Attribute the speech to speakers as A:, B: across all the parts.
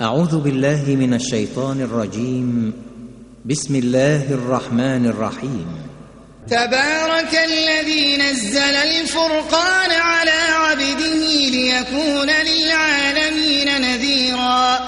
A: أعوذ بالله من الشيطان الرجيم. بسم الله الرحمن الرحيم.
B: تبارك الذي نزل الفرقان على عبده ليكون للعالمين نذيرا.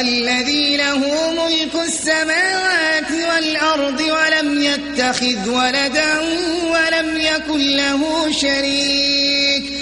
B: الذي له ملك السماوات والأرض ولم يتخذ ولدا ولم يكن له شريك.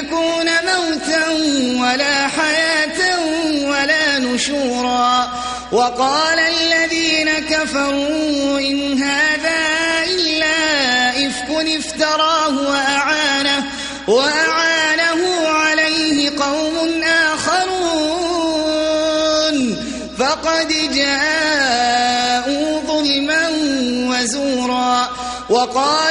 B: ولا حياة ولا نشورا. وقال الذين كفروا إن هذا إلا إفك افتراه وأعانه, وأعانه عليه قوم آخرون. فقد جاءوا ظلما وزورا. أساطير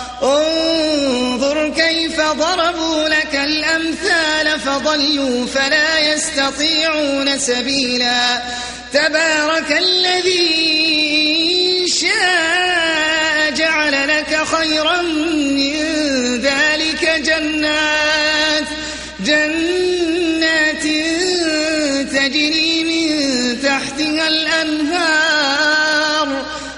B: انظر كيف ضربوا لك الأمثال فضلوا فلا يستطيعون سبيلا. تبارك الذي شاء جعل لك خيرا من ذلك جنات. جنات تجري من تحتها الأنهار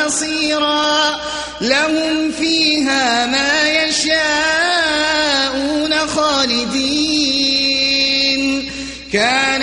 B: ومصيرا لهم فيها ما يشاءون خالدين. كان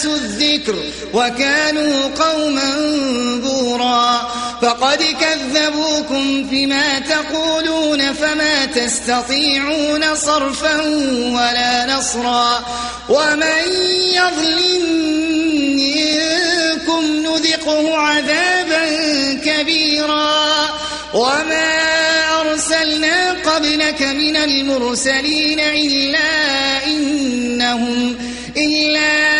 B: نسوا الذكر وكانوا قوما بورا فقد كذبوكم فيما تقولون فما تستطيعون صرفا ولا نصرا ومن يظلم منكم نذقه عذابا كبيرا وما أرسلنا قبلك من المرسلين إلا إنهم إلا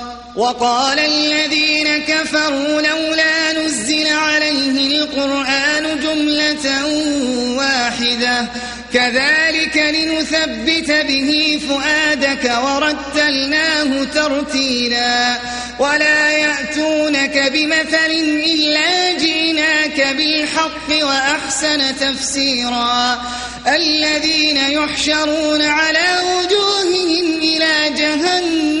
B: وقال الذين كفروا لولا نزل عليه القرآن جملة واحدة. كذلك لنثبت به فؤادك ورتلناه ترتيلا. ولا يأتونك بمثل إلا جئناك بالحق وأحسن تفسيرا. الذين يحشرون على وجوههم إلى جهنم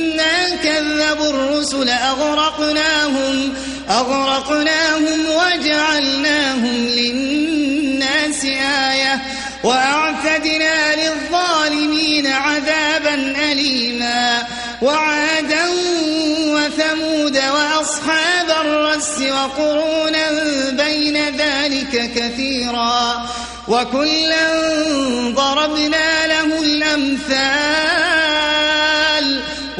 B: كذبوا الرسل أغرقناهم أغرقناهم وجعلناهم للناس آية وأعتدنا للظالمين عذابا أليما وعادا وثمود وأصحاب الرس وقرونا بين ذلك كثيرا وكلا ضربنا له الأمثال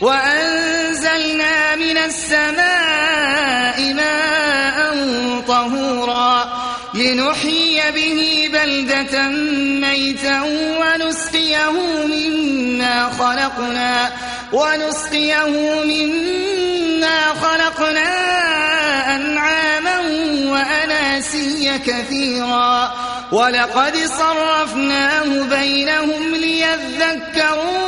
B: وأنزلنا من السماء ماء طهورا لنحيي به بلدة ميتا ونسقيه مما خلقنا ونسقيه مما خلقنا أنعاما وأناسيا كثيرا. ولقد صرفناه بينهم ليذكروا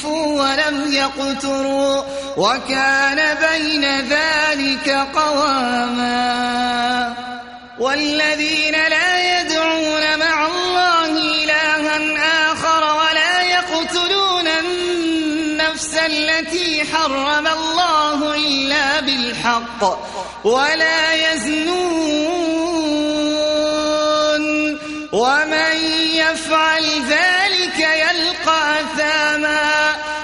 B: يسرفوا ولم يقتروا وكان بين ذلك قواما والذين لا يدعون مع الله إلها آخر ولا يقتلون النفس التي حرم الله إلا بالحق ولا يزنون ومن يفعل ذلك